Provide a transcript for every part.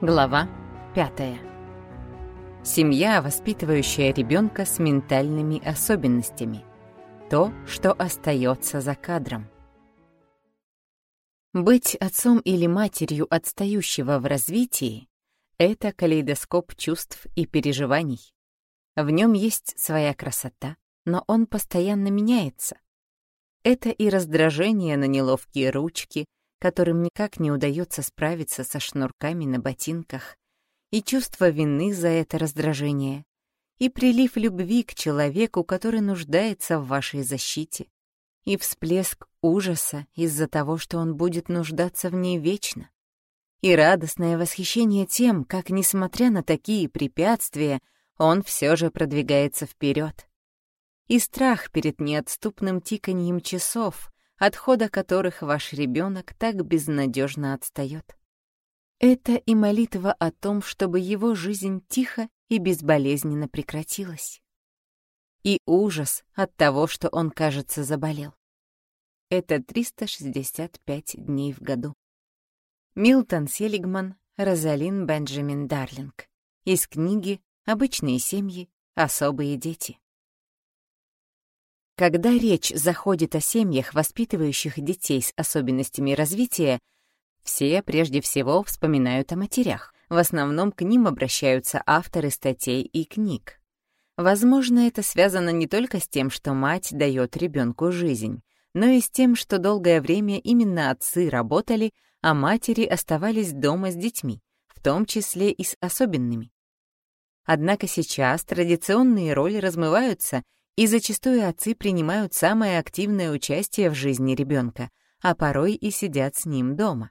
Глава 5. Семья, воспитывающая ребенка с ментальными особенностями. То, что остается за кадром. Быть отцом или матерью отстающего в развитии — это калейдоскоп чувств и переживаний. В нем есть своя красота, но он постоянно меняется. Это и раздражение на неловкие ручки, которым никак не удается справиться со шнурками на ботинках, и чувство вины за это раздражение, и прилив любви к человеку, который нуждается в вашей защите, и всплеск ужаса из-за того, что он будет нуждаться в ней вечно, и радостное восхищение тем, как, несмотря на такие препятствия, он все же продвигается вперед, и страх перед неотступным тиканьем часов, от хода которых ваш ребенок так безнадежно отстает. Это и молитва о том, чтобы его жизнь тихо и безболезненно прекратилась. И ужас от того, что он, кажется, заболел. Это 365 дней в году. Милтон Селигман, Розалин Бенджамин Дарлинг. Из книги «Обычные семьи. Особые дети». Когда речь заходит о семьях, воспитывающих детей с особенностями развития, все прежде всего вспоминают о матерях. В основном к ним обращаются авторы статей и книг. Возможно, это связано не только с тем, что мать дает ребенку жизнь, но и с тем, что долгое время именно отцы работали, а матери оставались дома с детьми, в том числе и с особенными. Однако сейчас традиционные роли размываются, и зачастую отцы принимают самое активное участие в жизни ребенка, а порой и сидят с ним дома.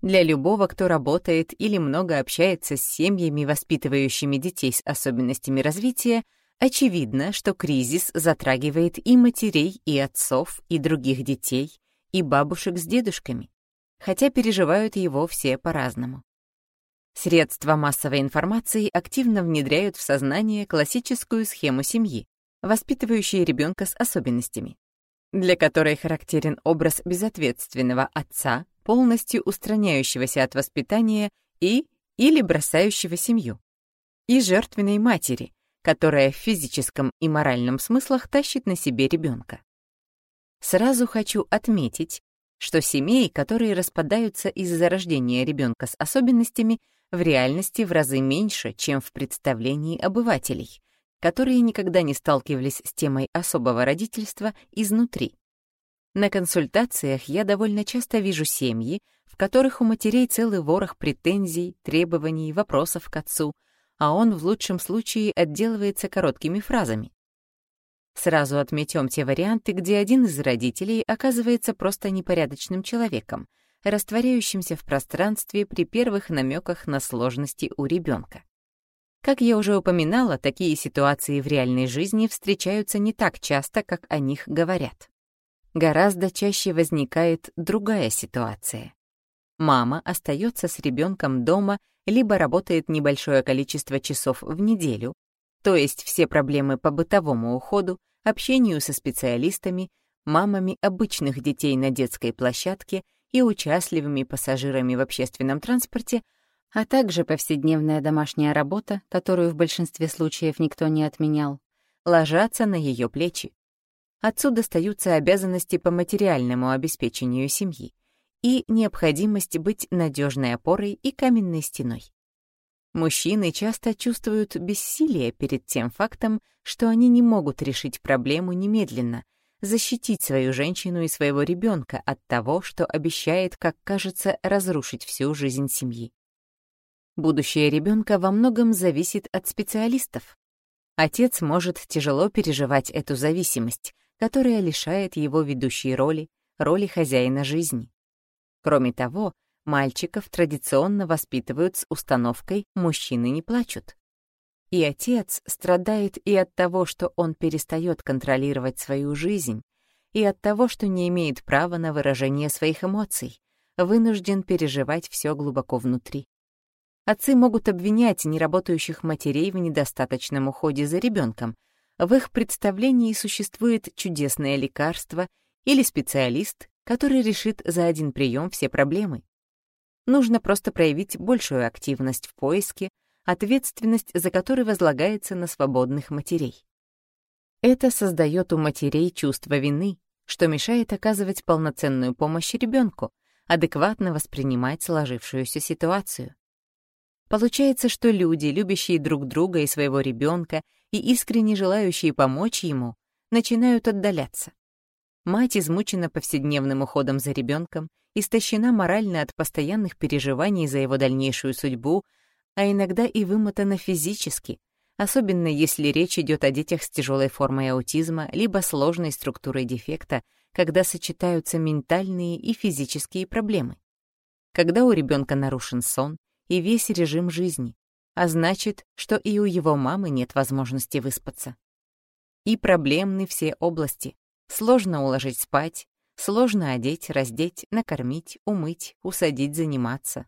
Для любого, кто работает или много общается с семьями, воспитывающими детей с особенностями развития, очевидно, что кризис затрагивает и матерей, и отцов, и других детей, и бабушек с дедушками, хотя переживают его все по-разному. Средства массовой информации активно внедряют в сознание классическую схему семьи, воспитывающие ребенка с особенностями, для которой характерен образ безответственного отца, полностью устраняющегося от воспитания и или бросающего семью, и жертвенной матери, которая в физическом и моральном смыслах тащит на себе ребенка. Сразу хочу отметить, что семей, которые распадаются из-за рождения ребенка с особенностями, в реальности в разы меньше, чем в представлении обывателей, которые никогда не сталкивались с темой особого родительства изнутри. На консультациях я довольно часто вижу семьи, в которых у матерей целый ворох претензий, требований, вопросов к отцу, а он в лучшем случае отделывается короткими фразами. Сразу отметем те варианты, где один из родителей оказывается просто непорядочным человеком, растворяющимся в пространстве при первых намеках на сложности у ребенка. Как я уже упоминала, такие ситуации в реальной жизни встречаются не так часто, как о них говорят. Гораздо чаще возникает другая ситуация. Мама остается с ребенком дома либо работает небольшое количество часов в неделю, то есть все проблемы по бытовому уходу, общению со специалистами, мамами обычных детей на детской площадке и участливыми пассажирами в общественном транспорте а также повседневная домашняя работа, которую в большинстве случаев никто не отменял, ложатся на ее плечи. Отсюда остаются обязанности по материальному обеспечению семьи и необходимость быть надежной опорой и каменной стеной. Мужчины часто чувствуют бессилие перед тем фактом, что они не могут решить проблему немедленно, защитить свою женщину и своего ребенка от того, что обещает, как кажется, разрушить всю жизнь семьи. Будущее ребенка во многом зависит от специалистов. Отец может тяжело переживать эту зависимость, которая лишает его ведущей роли, роли хозяина жизни. Кроме того, мальчиков традиционно воспитывают с установкой «мужчины не плачут». И отец страдает и от того, что он перестает контролировать свою жизнь, и от того, что не имеет права на выражение своих эмоций, вынужден переживать все глубоко внутри. Отцы могут обвинять неработающих матерей в недостаточном уходе за ребенком. В их представлении существует чудесное лекарство или специалист, который решит за один прием все проблемы. Нужно просто проявить большую активность в поиске, ответственность за который возлагается на свободных матерей. Это создает у матерей чувство вины, что мешает оказывать полноценную помощь ребенку, адекватно воспринимать сложившуюся ситуацию. Получается, что люди, любящие друг друга и своего ребенка и искренне желающие помочь ему, начинают отдаляться. Мать измучена повседневным уходом за ребенком, истощена морально от постоянных переживаний за его дальнейшую судьбу, а иногда и вымотана физически, особенно если речь идет о детях с тяжелой формой аутизма либо сложной структурой дефекта, когда сочетаются ментальные и физические проблемы. Когда у ребенка нарушен сон и весь режим жизни, а значит, что и у его мамы нет возможности выспаться. И проблемны все области. Сложно уложить спать, сложно одеть, раздеть, накормить, умыть, усадить заниматься.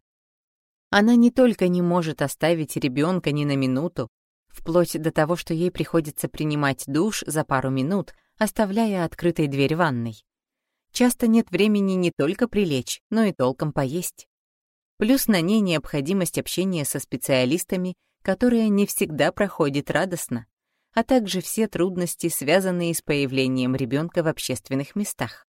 Она не только не может оставить ребенка ни на минуту, вплоть до того, что ей приходится принимать душ за пару минут, оставляя открытой дверь ванной. Часто нет времени не только прилечь, но и толком поесть. Плюс на ней необходимость общения со специалистами, которая не всегда проходит радостно, а также все трудности, связанные с появлением ребенка в общественных местах.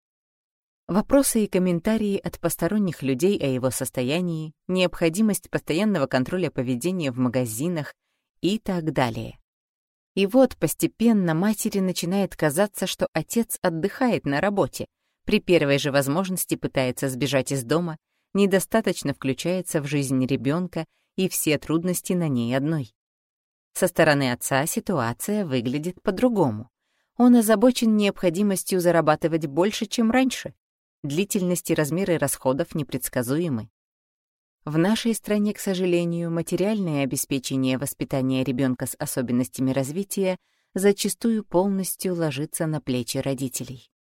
Вопросы и комментарии от посторонних людей о его состоянии, необходимость постоянного контроля поведения в магазинах, и так далее. И вот постепенно матери начинает казаться, что отец отдыхает на работе, при первой же возможности пытается сбежать из дома, недостаточно включается в жизнь ребенка и все трудности на ней одной. Со стороны отца ситуация выглядит по-другому. Он озабочен необходимостью зарабатывать больше, чем раньше. Длительность и размеры расходов непредсказуемы. В нашей стране, к сожалению, материальное обеспечение воспитания ребенка с особенностями развития зачастую полностью ложится на плечи родителей.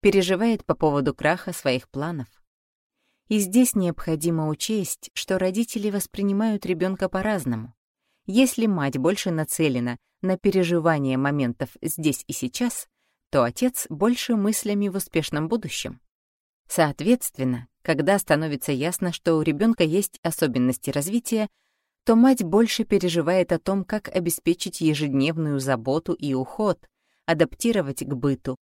Переживает по поводу краха своих планов. И здесь необходимо учесть, что родители воспринимают ребенка по-разному. Если мать больше нацелена на переживание моментов здесь и сейчас, то отец больше мыслями в успешном будущем. Соответственно, когда становится ясно, что у ребенка есть особенности развития, то мать больше переживает о том, как обеспечить ежедневную заботу и уход, адаптировать к быту,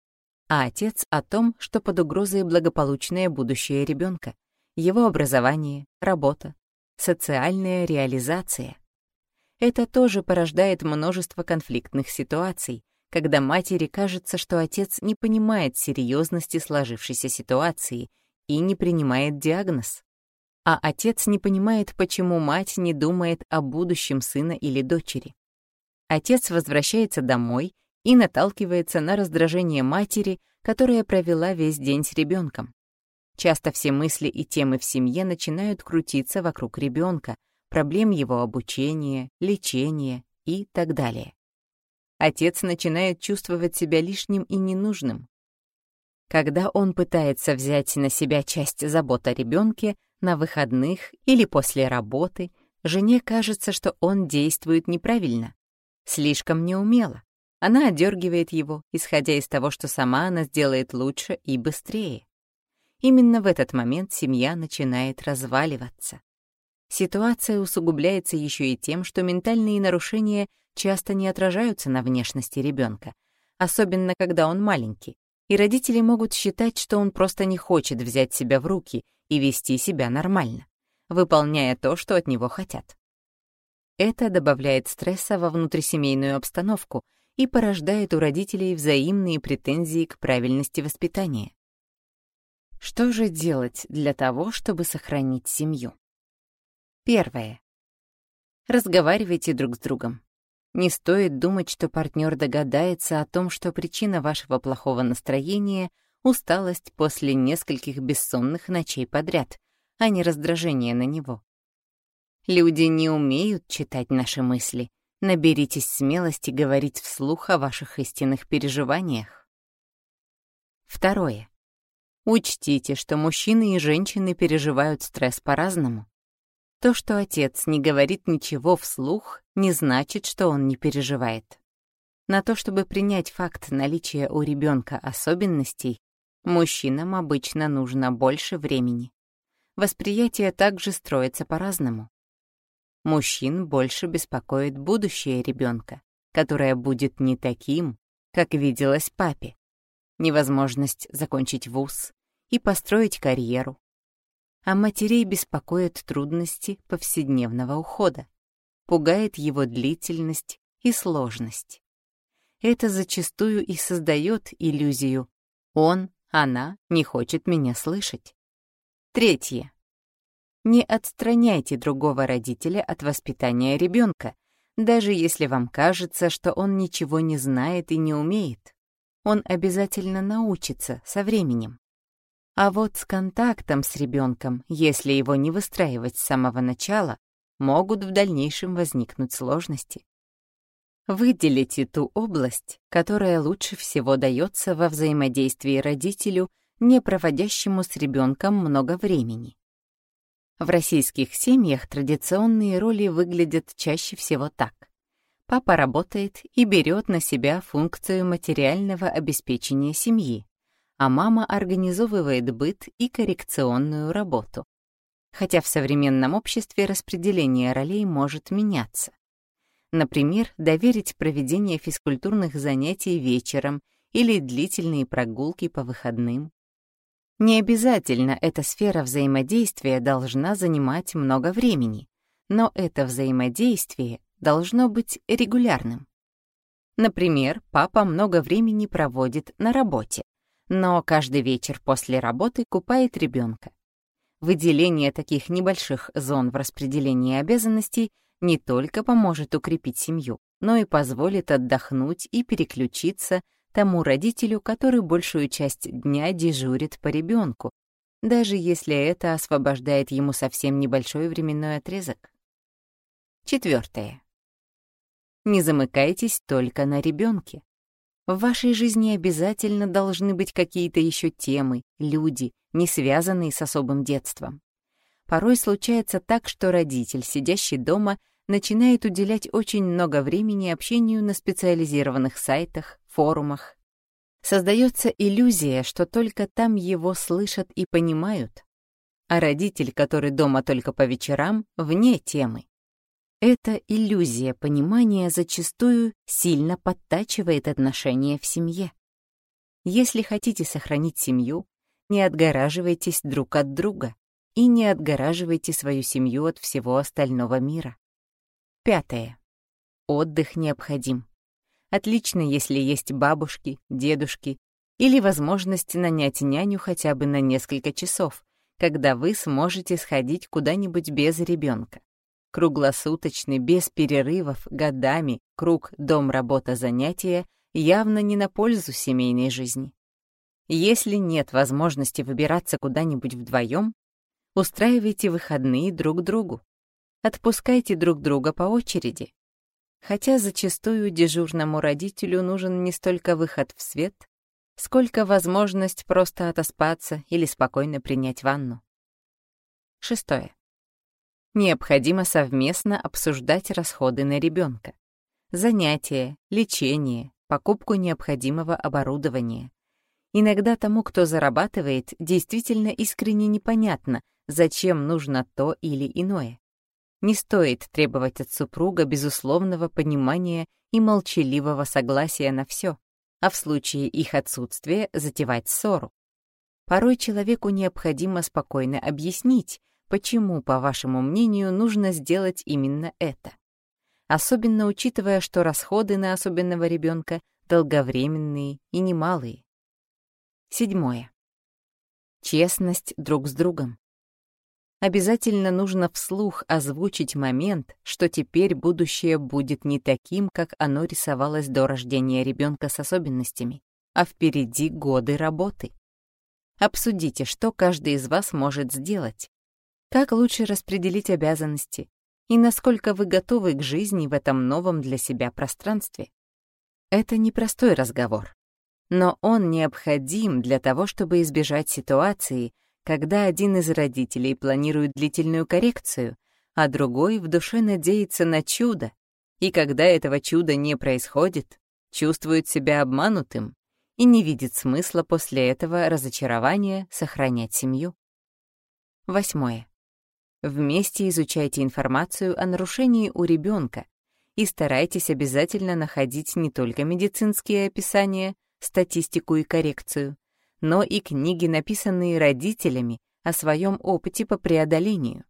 а отец о том, что под угрозой благополучное будущее ребенка, его образование, работа, социальная реализация. Это тоже порождает множество конфликтных ситуаций, когда матери кажется, что отец не понимает серьезности сложившейся ситуации и не принимает диагноз. А отец не понимает, почему мать не думает о будущем сына или дочери. Отец возвращается домой и наталкивается на раздражение матери, которая провела весь день с ребенком. Часто все мысли и темы в семье начинают крутиться вокруг ребенка, проблем его обучения, лечения и так далее. Отец начинает чувствовать себя лишним и ненужным, когда он пытается взять на себя часть забот о ребенке на выходных или после работы, жене кажется, что он действует неправильно, слишком неумело. Она одергивает его, исходя из того, что сама она сделает лучше и быстрее. Именно в этот момент семья начинает разваливаться. Ситуация усугубляется еще и тем, что ментальные нарушения часто не отражаются на внешности ребенка, особенно когда он маленький, и родители могут считать, что он просто не хочет взять себя в руки и вести себя нормально, выполняя то, что от него хотят. Это добавляет стресса во внутрисемейную обстановку и порождает у родителей взаимные претензии к правильности воспитания. Что же делать для того, чтобы сохранить семью? Первое. Разговаривайте друг с другом. Не стоит думать, что партнер догадается о том, что причина вашего плохого настроения — усталость после нескольких бессонных ночей подряд, а не раздражение на него. Люди не умеют читать наши мысли. Наберитесь смелости говорить вслух о ваших истинных переживаниях. Второе. Учтите, что мужчины и женщины переживают стресс по-разному. То, что отец не говорит ничего вслух, не значит, что он не переживает. На то, чтобы принять факт наличия у ребенка особенностей, мужчинам обычно нужно больше времени. восприятие также строится по-разному. Мужчин больше беспокоит будущее ребенка, которое будет не таким, как виделось папе. Невозможность закончить вуз и построить карьеру. А матерей беспокоят трудности повседневного ухода. Пугает его длительность и сложность. Это зачастую и создает иллюзию «он, она не хочет меня слышать». Третье. Не отстраняйте другого родителя от воспитания ребенка, даже если вам кажется, что он ничего не знает и не умеет. Он обязательно научится со временем. А вот с контактом с ребенком, если его не выстраивать с самого начала, могут в дальнейшем возникнуть сложности. Выделите ту область, которая лучше всего дается во взаимодействии родителю, не проводящему с ребенком много времени. В российских семьях традиционные роли выглядят чаще всего так. Папа работает и берет на себя функцию материального обеспечения семьи, а мама организовывает быт и коррекционную работу. Хотя в современном обществе распределение ролей может меняться. Например, доверить проведение физкультурных занятий вечером или длительные прогулки по выходным. Не обязательно эта сфера взаимодействия должна занимать много времени, но это взаимодействие должно быть регулярным. Например, папа много времени проводит на работе, но каждый вечер после работы купает ребенка. Выделение таких небольших зон в распределении обязанностей не только поможет укрепить семью, но и позволит отдохнуть и переключиться тому родителю, который большую часть дня дежурит по ребенку, даже если это освобождает ему совсем небольшой временной отрезок. Четвертое. Не замыкайтесь только на ребенке. В вашей жизни обязательно должны быть какие-то еще темы, люди, не связанные с особым детством. Порой случается так, что родитель, сидящий дома, начинает уделять очень много времени общению на специализированных сайтах, форумах. Создается иллюзия, что только там его слышат и понимают, а родитель, который дома только по вечерам, вне темы. Эта иллюзия понимания зачастую сильно подтачивает отношения в семье. Если хотите сохранить семью, не отгораживайтесь друг от друга и не отгораживайте свою семью от всего остального мира. Пятое. Отдых необходим. Отлично, если есть бабушки, дедушки или возможность нанять няню хотя бы на несколько часов, когда вы сможете сходить куда-нибудь без ребенка. Круглосуточный, без перерывов, годами, круг дом-работа-занятия явно не на пользу семейной жизни. Если нет возможности выбираться куда-нибудь вдвоем, устраивайте выходные друг другу. Отпускайте друг друга по очереди. Хотя зачастую дежурному родителю нужен не столько выход в свет, сколько возможность просто отоспаться или спокойно принять ванну. Шестое. Необходимо совместно обсуждать расходы на ребенка. Занятия, лечение, покупку необходимого оборудования. Иногда тому, кто зарабатывает, действительно искренне непонятно, зачем нужно то или иное. Не стоит требовать от супруга безусловного понимания и молчаливого согласия на все, а в случае их отсутствия затевать ссору. Порой человеку необходимо спокойно объяснить, почему, по вашему мнению, нужно сделать именно это. Особенно учитывая, что расходы на особенного ребенка долговременные и немалые. Седьмое. Честность друг с другом обязательно нужно вслух озвучить момент, что теперь будущее будет не таким, как оно рисовалось до рождения ребенка с особенностями, а впереди годы работы. Обсудите, что каждый из вас может сделать, как лучше распределить обязанности и насколько вы готовы к жизни в этом новом для себя пространстве. Это непростой разговор, но он необходим для того, чтобы избежать ситуации, когда один из родителей планирует длительную коррекцию, а другой в душе надеется на чудо, и когда этого чуда не происходит, чувствует себя обманутым и не видит смысла после этого разочарования сохранять семью. Восьмое. Вместе изучайте информацию о нарушении у ребенка и старайтесь обязательно находить не только медицинские описания, статистику и коррекцию, но и книги, написанные родителями о своем опыте по преодолению.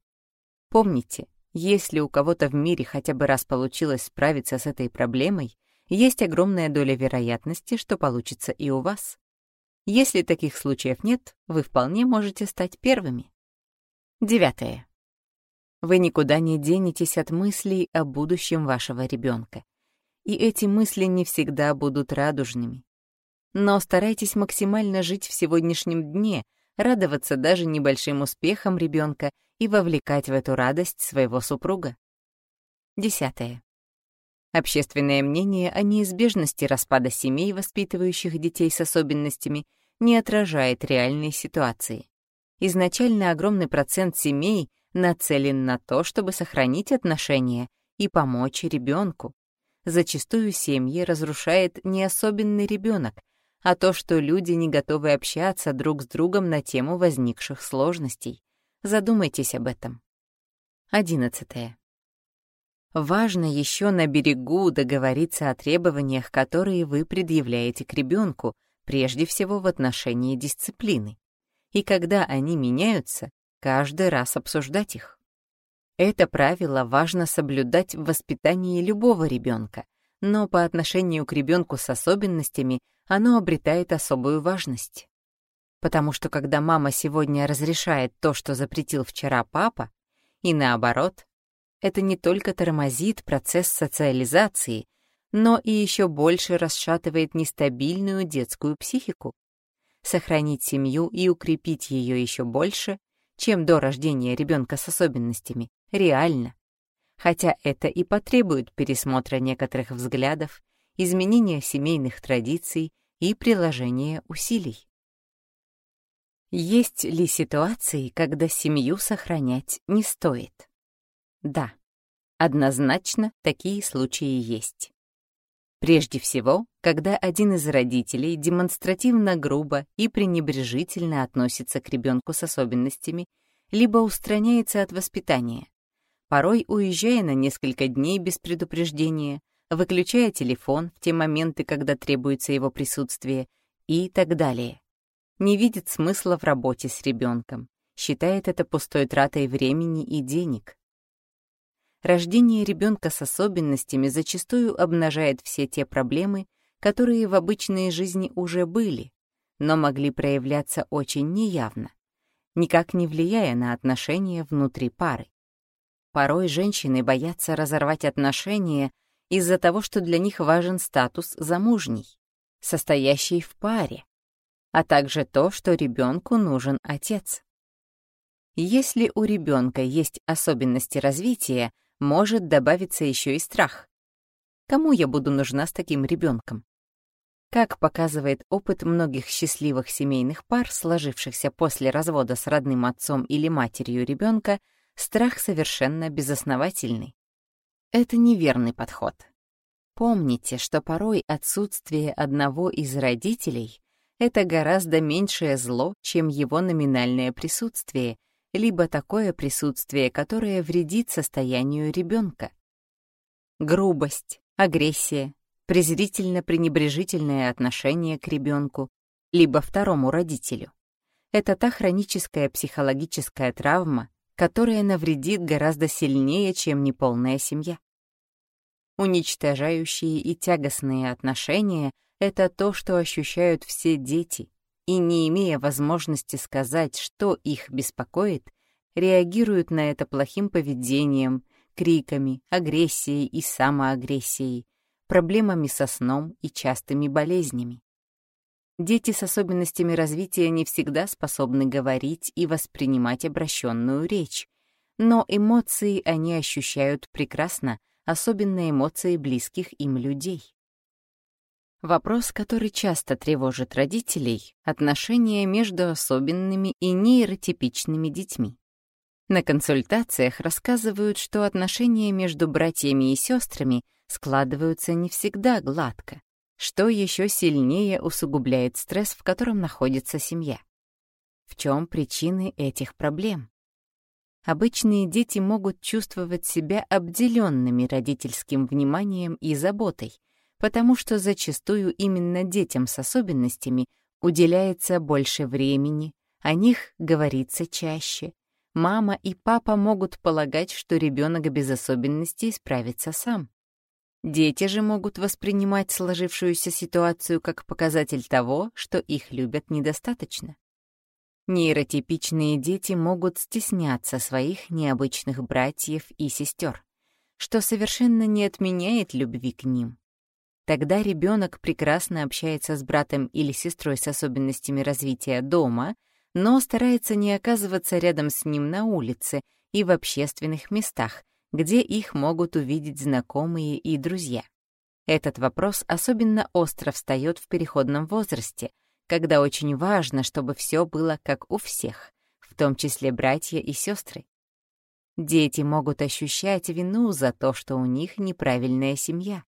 Помните, если у кого-то в мире хотя бы раз получилось справиться с этой проблемой, есть огромная доля вероятности, что получится и у вас. Если таких случаев нет, вы вполне можете стать первыми. Девятое. Вы никуда не денетесь от мыслей о будущем вашего ребенка. И эти мысли не всегда будут радужными. Но старайтесь максимально жить в сегодняшнем дне, радоваться даже небольшим успехам ребенка и вовлекать в эту радость своего супруга. Десятое. Общественное мнение о неизбежности распада семей, воспитывающих детей с особенностями, не отражает реальной ситуации. Изначально огромный процент семей нацелен на то, чтобы сохранить отношения и помочь ребенку. Зачастую семьи разрушает не особенный ребенок, а то, что люди не готовы общаться друг с другом на тему возникших сложностей. Задумайтесь об этом. Одиннадцатое. Важно еще на берегу договориться о требованиях, которые вы предъявляете к ребенку, прежде всего в отношении дисциплины. И когда они меняются, каждый раз обсуждать их. Это правило важно соблюдать в воспитании любого ребенка, но по отношению к ребенку с особенностями оно обретает особую важность. Потому что когда мама сегодня разрешает то, что запретил вчера папа, и наоборот, это не только тормозит процесс социализации, но и еще больше расшатывает нестабильную детскую психику. Сохранить семью и укрепить ее еще больше, чем до рождения ребенка с особенностями, реально. Хотя это и потребует пересмотра некоторых взглядов, изменения семейных традиций и приложения усилий. Есть ли ситуации, когда семью сохранять не стоит? Да, однозначно такие случаи есть. Прежде всего, когда один из родителей демонстративно грубо и пренебрежительно относится к ребенку с особенностями, либо устраняется от воспитания, порой уезжая на несколько дней без предупреждения, выключая телефон в те моменты, когда требуется его присутствие, и так далее. Не видит смысла в работе с ребенком, считает это пустой тратой времени и денег, рождение ребенка с особенностями зачастую обнажает все те проблемы, которые в обычной жизни уже были, но могли проявляться очень неявно, никак не влияя на отношения внутри пары. Порой женщины боятся разорвать отношения из-за того, что для них важен статус замужней, состоящий в паре, а также то, что ребенку нужен отец. Если у ребенка есть особенности развития, может добавиться еще и страх. Кому я буду нужна с таким ребенком? Как показывает опыт многих счастливых семейных пар, сложившихся после развода с родным отцом или матерью ребенка, страх совершенно безосновательный. Это неверный подход. Помните, что порой отсутствие одного из родителей — это гораздо меньшее зло, чем его номинальное присутствие — либо такое присутствие, которое вредит состоянию ребенка. Грубость, агрессия, презрительно-пренебрежительное отношение к ребенку, либо второму родителю. Это та хроническая психологическая травма, которая навредит гораздо сильнее, чем неполная семья. Уничтожающие и тягостные отношения — это то, что ощущают все дети, и, не имея возможности сказать, что их беспокоит, реагируют на это плохим поведением, криками, агрессией и самоагрессией, проблемами со сном и частыми болезнями. Дети с особенностями развития не всегда способны говорить и воспринимать обращенную речь, но эмоции они ощущают прекрасно, особенно эмоции близких им людей. Вопрос, который часто тревожит родителей — отношения между особенными и нейротипичными детьми. На консультациях рассказывают, что отношения между братьями и сестрами складываются не всегда гладко, что еще сильнее усугубляет стресс, в котором находится семья. В чем причины этих проблем? Обычные дети могут чувствовать себя обделенными родительским вниманием и заботой, потому что зачастую именно детям с особенностями уделяется больше времени, о них говорится чаще. Мама и папа могут полагать, что ребенок без особенностей справится сам. Дети же могут воспринимать сложившуюся ситуацию как показатель того, что их любят недостаточно. Нейротипичные дети могут стесняться своих необычных братьев и сестер, что совершенно не отменяет любви к ним. Тогда ребенок прекрасно общается с братом или сестрой с особенностями развития дома, но старается не оказываться рядом с ним на улице и в общественных местах, где их могут увидеть знакомые и друзья. Этот вопрос особенно остро встает в переходном возрасте, когда очень важно, чтобы все было как у всех, в том числе братья и сестры. Дети могут ощущать вину за то, что у них неправильная семья.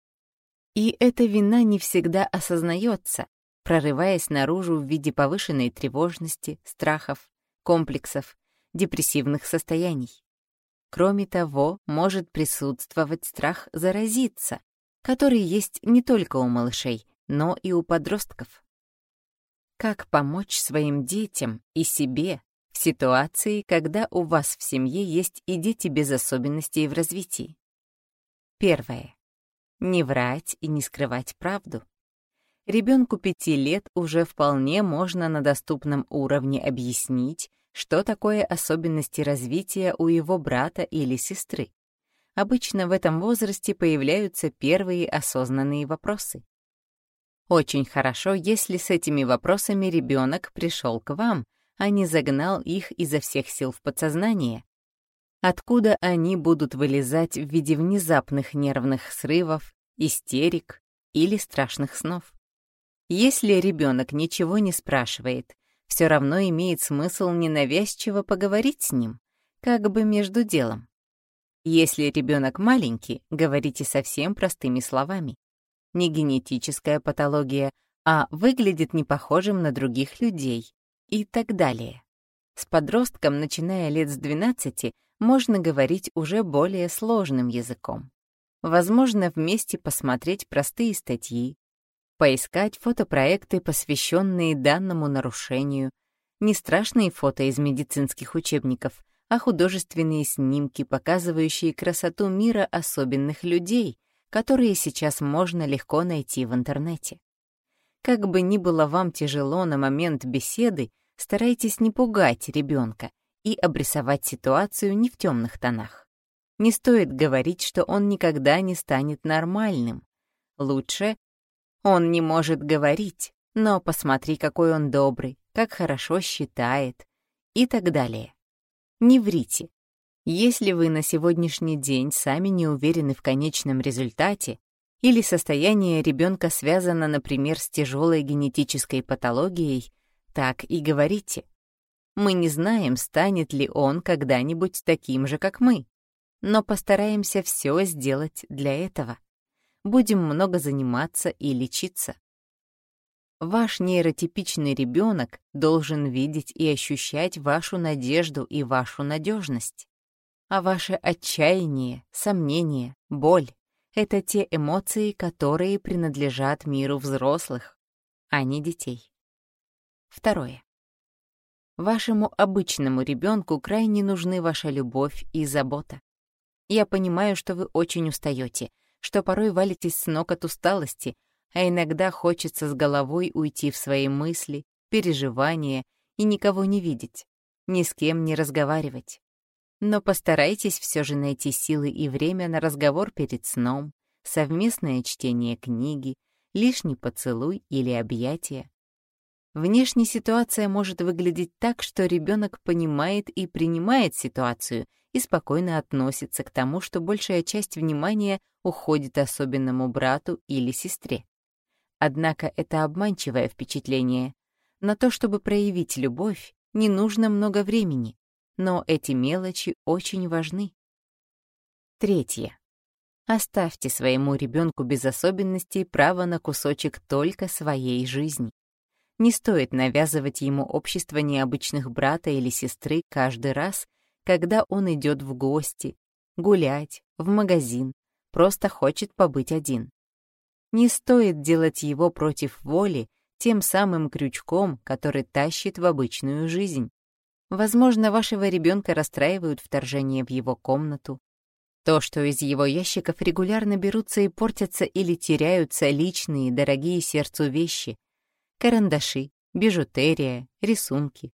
И эта вина не всегда осознается, прорываясь наружу в виде повышенной тревожности, страхов, комплексов, депрессивных состояний. Кроме того, может присутствовать страх заразиться, который есть не только у малышей, но и у подростков. Как помочь своим детям и себе в ситуации, когда у вас в семье есть и дети без особенностей в развитии? Первое. Не врать и не скрывать правду. Ребенку пяти лет уже вполне можно на доступном уровне объяснить, что такое особенности развития у его брата или сестры. Обычно в этом возрасте появляются первые осознанные вопросы. Очень хорошо, если с этими вопросами ребенок пришел к вам, а не загнал их изо всех сил в подсознание. Откуда они будут вылезать в виде внезапных нервных срывов, истерик или страшных снов? Если ребенок ничего не спрашивает, все равно имеет смысл ненавязчиво поговорить с ним, как бы между делом. Если ребенок маленький, говорите совсем простыми словами. Не генетическая патология, а выглядит непохожим на других людей и так далее. С подростком, начиная лет с 12, можно говорить уже более сложным языком. Возможно, вместе посмотреть простые статьи, поискать фотопроекты, посвященные данному нарушению, не страшные фото из медицинских учебников, а художественные снимки, показывающие красоту мира особенных людей, которые сейчас можно легко найти в интернете. Как бы ни было вам тяжело на момент беседы, старайтесь не пугать ребенка и обрисовать ситуацию не в темных тонах. Не стоит говорить, что он никогда не станет нормальным. Лучше он не может говорить, но посмотри, какой он добрый, как хорошо считает и так далее. Не врите. Если вы на сегодняшний день сами не уверены в конечном результате или состояние ребенка связано, например, с тяжелой генетической патологией, так и говорите. Мы не знаем, станет ли он когда-нибудь таким же, как мы, но постараемся все сделать для этого будем много заниматься и лечиться. Ваш нейротипичный ребенок должен видеть и ощущать вашу надежду и вашу надежность. А ваше отчаяние, сомнение, боль — это те эмоции, которые принадлежат миру взрослых, а не детей. Второе. Вашему обычному ребенку крайне нужны ваша любовь и забота. Я понимаю, что вы очень устаете, что порой валитесь с ног от усталости, а иногда хочется с головой уйти в свои мысли, переживания и никого не видеть, ни с кем не разговаривать. Но постарайтесь все же найти силы и время на разговор перед сном, совместное чтение книги, лишний поцелуй или объятие. Внешне ситуация может выглядеть так, что ребенок понимает и принимает ситуацию и спокойно относится к тому, что большая часть внимания уходит особенному брату или сестре. Однако это обманчивое впечатление. На то, чтобы проявить любовь, не нужно много времени, но эти мелочи очень важны. Третье. Оставьте своему ребенку без особенностей право на кусочек только своей жизни. Не стоит навязывать ему общество необычных брата или сестры каждый раз, когда он идет в гости, гулять, в магазин, просто хочет побыть один. Не стоит делать его против воли тем самым крючком, который тащит в обычную жизнь. Возможно, вашего ребенка расстраивают вторжение в его комнату. То, что из его ящиков регулярно берутся и портятся или теряются личные, дорогие сердцу вещи. Карандаши, бижутерия, рисунки.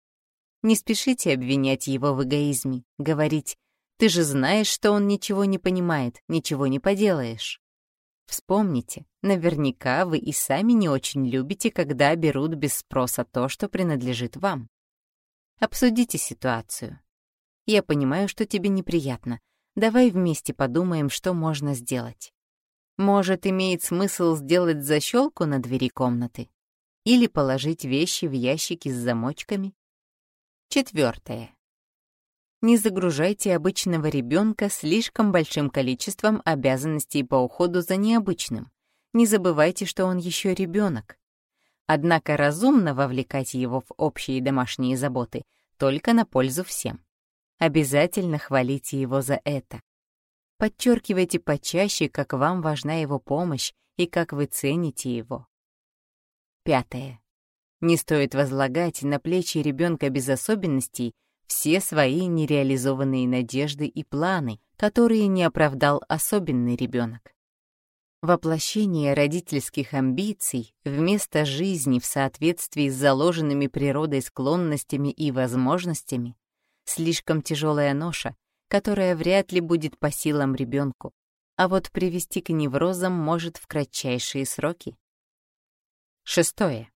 Не спешите обвинять его в эгоизме, говорить «ты же знаешь, что он ничего не понимает, ничего не поделаешь». Вспомните, наверняка вы и сами не очень любите, когда берут без спроса то, что принадлежит вам. Обсудите ситуацию. Я понимаю, что тебе неприятно. Давай вместе подумаем, что можно сделать. Может, имеет смысл сделать защелку на двери комнаты? Или положить вещи в ящики с замочками? Четвертое. Не загружайте обычного ребенка слишком большим количеством обязанностей по уходу за необычным. Не забывайте, что он еще ребенок. Однако разумно вовлекать его в общие домашние заботы только на пользу всем. Обязательно хвалите его за это. Подчеркивайте почаще, как вам важна его помощь и как вы цените его. Пятое. Не стоит возлагать на плечи ребенка без особенностей все свои нереализованные надежды и планы, которые не оправдал особенный ребенок. Воплощение родительских амбиций вместо жизни в соответствии с заложенными природой склонностями и возможностями — слишком тяжелая ноша, которая вряд ли будет по силам ребенку, а вот привести к неврозам может в кратчайшие сроки. Шестое.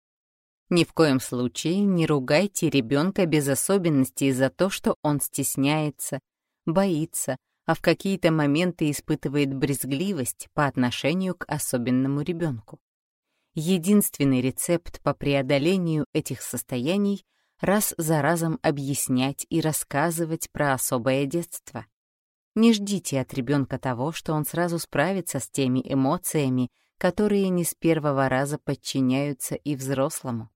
Ни в коем случае не ругайте ребенка без особенностей за то, что он стесняется, боится, а в какие-то моменты испытывает брезгливость по отношению к особенному ребенку. Единственный рецепт по преодолению этих состояний — раз за разом объяснять и рассказывать про особое детство. Не ждите от ребенка того, что он сразу справится с теми эмоциями, которые не с первого раза подчиняются и взрослому.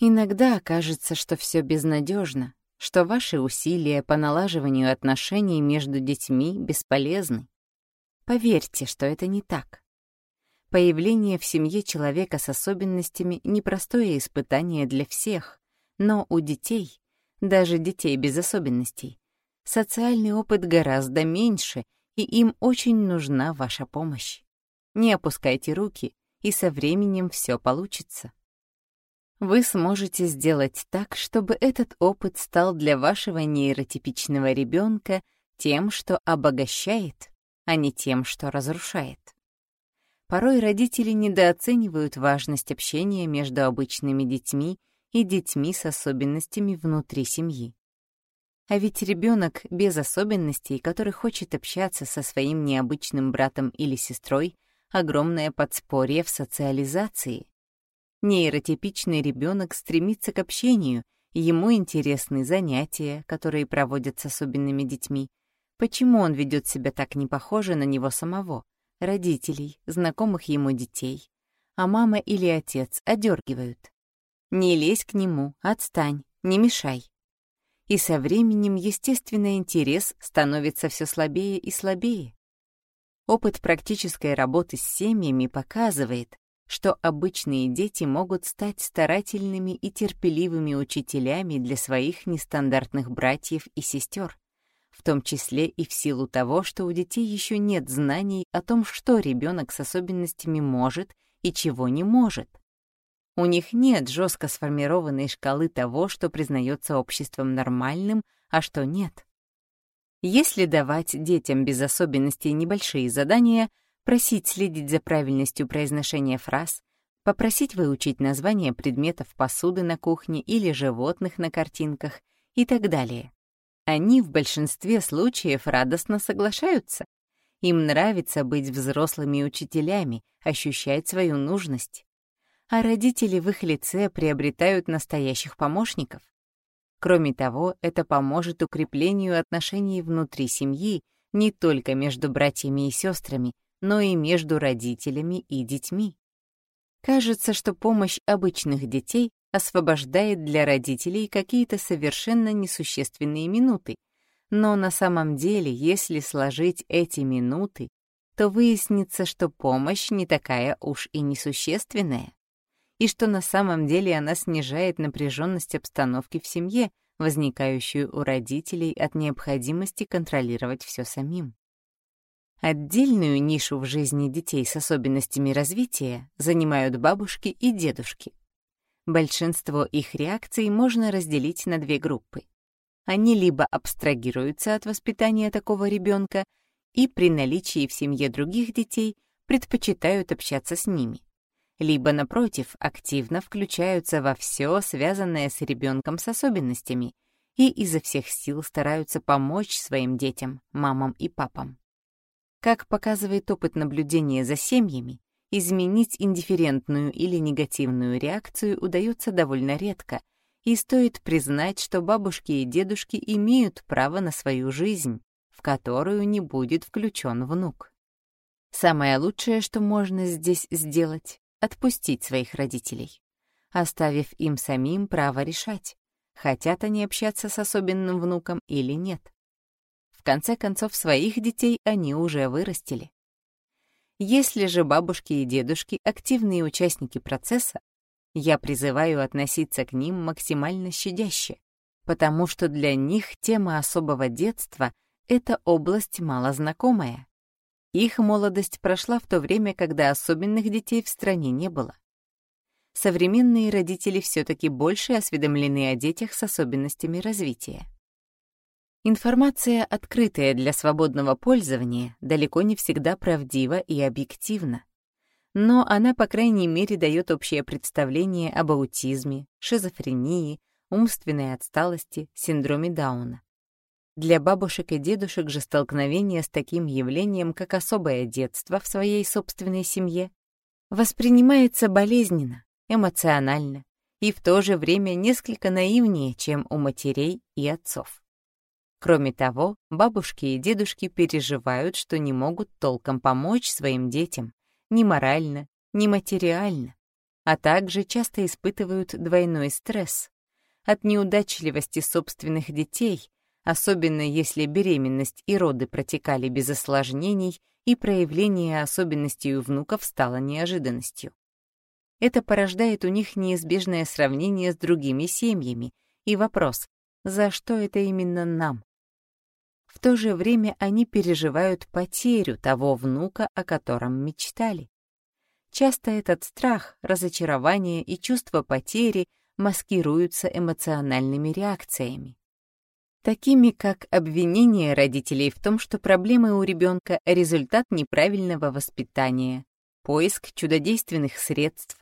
Иногда кажется, что все безнадежно, что ваши усилия по налаживанию отношений между детьми бесполезны. Поверьте, что это не так. Появление в семье человека с особенностями — непростое испытание для всех, но у детей, даже детей без особенностей, социальный опыт гораздо меньше, и им очень нужна ваша помощь. Не опускайте руки, и со временем все получится вы сможете сделать так, чтобы этот опыт стал для вашего нейротипичного ребенка тем, что обогащает, а не тем, что разрушает. Порой родители недооценивают важность общения между обычными детьми и детьми с особенностями внутри семьи. А ведь ребенок без особенностей, который хочет общаться со своим необычным братом или сестрой, огромное подспорье в социализации. Нейротипичный ребенок стремится к общению, ему интересны занятия, которые проводят с особенными детьми. Почему он ведет себя так не похоже на него самого, родителей, знакомых ему детей? А мама или отец одергивают. Не лезь к нему, отстань, не мешай. И со временем естественный интерес становится все слабее и слабее. Опыт практической работы с семьями показывает, что обычные дети могут стать старательными и терпеливыми учителями для своих нестандартных братьев и сестер, в том числе и в силу того, что у детей еще нет знаний о том, что ребенок с особенностями может и чего не может. У них нет жестко сформированной шкалы того, что признается обществом нормальным, а что нет. Если давать детям без особенностей небольшие задания — просить следить за правильностью произношения фраз, попросить выучить названия предметов посуды на кухне или животных на картинках и так далее. Они в большинстве случаев радостно соглашаются. Им нравится быть взрослыми учителями, ощущать свою нужность. А родители в их лице приобретают настоящих помощников. Кроме того, это поможет укреплению отношений внутри семьи не только между братьями и сестрами, но и между родителями и детьми. Кажется, что помощь обычных детей освобождает для родителей какие-то совершенно несущественные минуты, Но на самом деле, если сложить эти минуты, то выяснится, что помощь не такая уж и несущественная, и что на самом деле она снижает напряженность обстановки в семье, возникающую у родителей от необходимости контролировать все самим. Отдельную нишу в жизни детей с особенностями развития занимают бабушки и дедушки. Большинство их реакций можно разделить на две группы. Они либо абстрагируются от воспитания такого ребенка и при наличии в семье других детей предпочитают общаться с ними, либо, напротив, активно включаются во все, связанное с ребенком с особенностями, и изо всех сил стараются помочь своим детям, мамам и папам. Как показывает опыт наблюдения за семьями, изменить индифферентную или негативную реакцию удается довольно редко, и стоит признать, что бабушки и дедушки имеют право на свою жизнь, в которую не будет включен внук. Самое лучшее, что можно здесь сделать — отпустить своих родителей, оставив им самим право решать, хотят они общаться с особенным внуком или нет конце концов, своих детей они уже вырастили. Если же бабушки и дедушки — активные участники процесса, я призываю относиться к ним максимально щадяще, потому что для них тема особого детства — это область малознакомая. Их молодость прошла в то время, когда особенных детей в стране не было. Современные родители все-таки больше осведомлены о детях с особенностями развития. Информация, открытая для свободного пользования, далеко не всегда правдива и объективна. Но она, по крайней мере, дает общее представление об аутизме, шизофрении, умственной отсталости, синдроме Дауна. Для бабушек и дедушек же столкновение с таким явлением, как особое детство в своей собственной семье, воспринимается болезненно, эмоционально и в то же время несколько наивнее, чем у матерей и отцов. Кроме того, бабушки и дедушки переживают, что не могут толком помочь своим детям ни морально, ни материально, а также часто испытывают двойной стресс от неудачливости собственных детей, особенно если беременность и роды протекали без осложнений и проявление особенностей у внуков стало неожиданностью. Это порождает у них неизбежное сравнение с другими семьями и вопрос, за что это именно нам? В то же время они переживают потерю того внука, о котором мечтали. Часто этот страх, разочарование и чувство потери маскируются эмоциональными реакциями. Такими как обвинение родителей в том, что проблемы у ребенка — результат неправильного воспитания, поиск чудодейственных средств,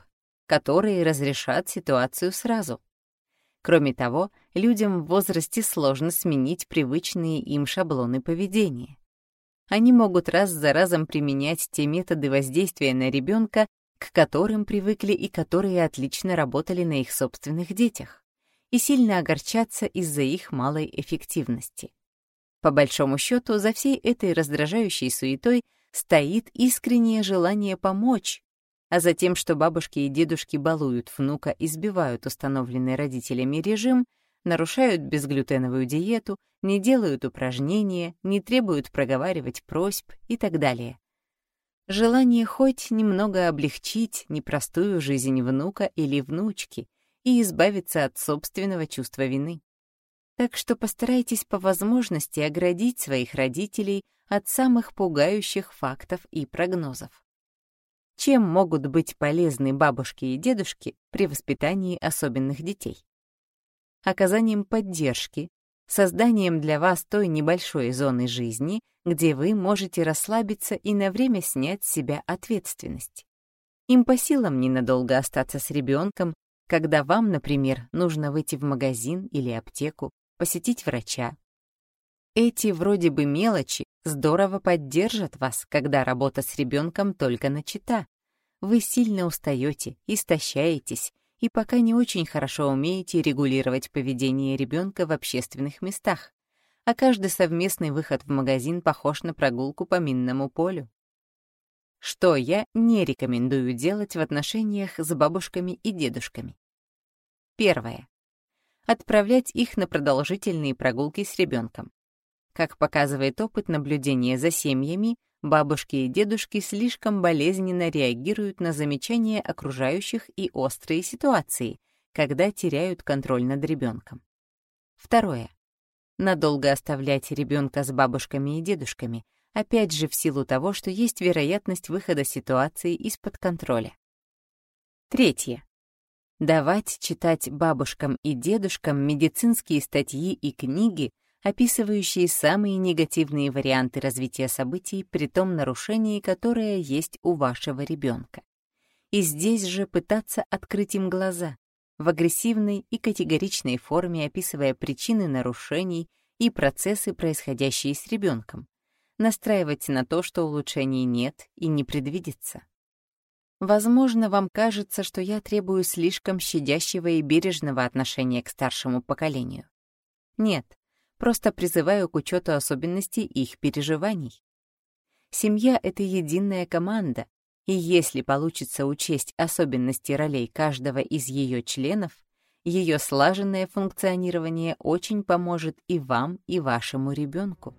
которые разрешат ситуацию сразу. Кроме того, людям в возрасте сложно сменить привычные им шаблоны поведения. Они могут раз за разом применять те методы воздействия на ребенка, к которым привыкли и которые отлично работали на их собственных детях, и сильно огорчаться из-за их малой эффективности. По большому счету, за всей этой раздражающей суетой стоит искреннее желание помочь, а затем, что бабушки и дедушки балуют внука и сбивают установленный родителями режим, нарушают безглютеновую диету, не делают упражнения, не требуют проговаривать просьб и так далее. Желание хоть немного облегчить непростую жизнь внука или внучки и избавиться от собственного чувства вины. Так что постарайтесь по возможности оградить своих родителей от самых пугающих фактов и прогнозов. Чем могут быть полезны бабушки и дедушки при воспитании особенных детей? Оказанием поддержки, созданием для вас той небольшой зоны жизни, где вы можете расслабиться и на время снять с себя ответственность. Им по силам ненадолго остаться с ребенком, когда вам, например, нужно выйти в магазин или аптеку, посетить врача. Эти вроде бы мелочи здорово поддержат вас, когда работа с ребенком только начата. Вы сильно устаете, истощаетесь и пока не очень хорошо умеете регулировать поведение ребенка в общественных местах, а каждый совместный выход в магазин похож на прогулку по минному полю. Что я не рекомендую делать в отношениях с бабушками и дедушками? Первое. Отправлять их на продолжительные прогулки с ребенком. Как показывает опыт наблюдения за семьями, бабушки и дедушки слишком болезненно реагируют на замечания окружающих и острые ситуации, когда теряют контроль над ребенком. Второе. Надолго оставлять ребенка с бабушками и дедушками, опять же в силу того, что есть вероятность выхода ситуации из-под контроля. Третье. Давать читать бабушкам и дедушкам медицинские статьи и книги, описывающие самые негативные варианты развития событий при том нарушении, которое есть у вашего ребенка. И здесь же пытаться открыть им глаза, в агрессивной и категоричной форме описывая причины нарушений и процессы, происходящие с ребенком, настраивать на то, что улучшений нет и не предвидится. Возможно, вам кажется, что я требую слишком щадящего и бережного отношения к старшему поколению. Нет, просто призываю к учету особенностей их переживаний. Семья — это единая команда, и если получится учесть особенности ролей каждого из ее членов, ее слаженное функционирование очень поможет и вам, и вашему ребенку.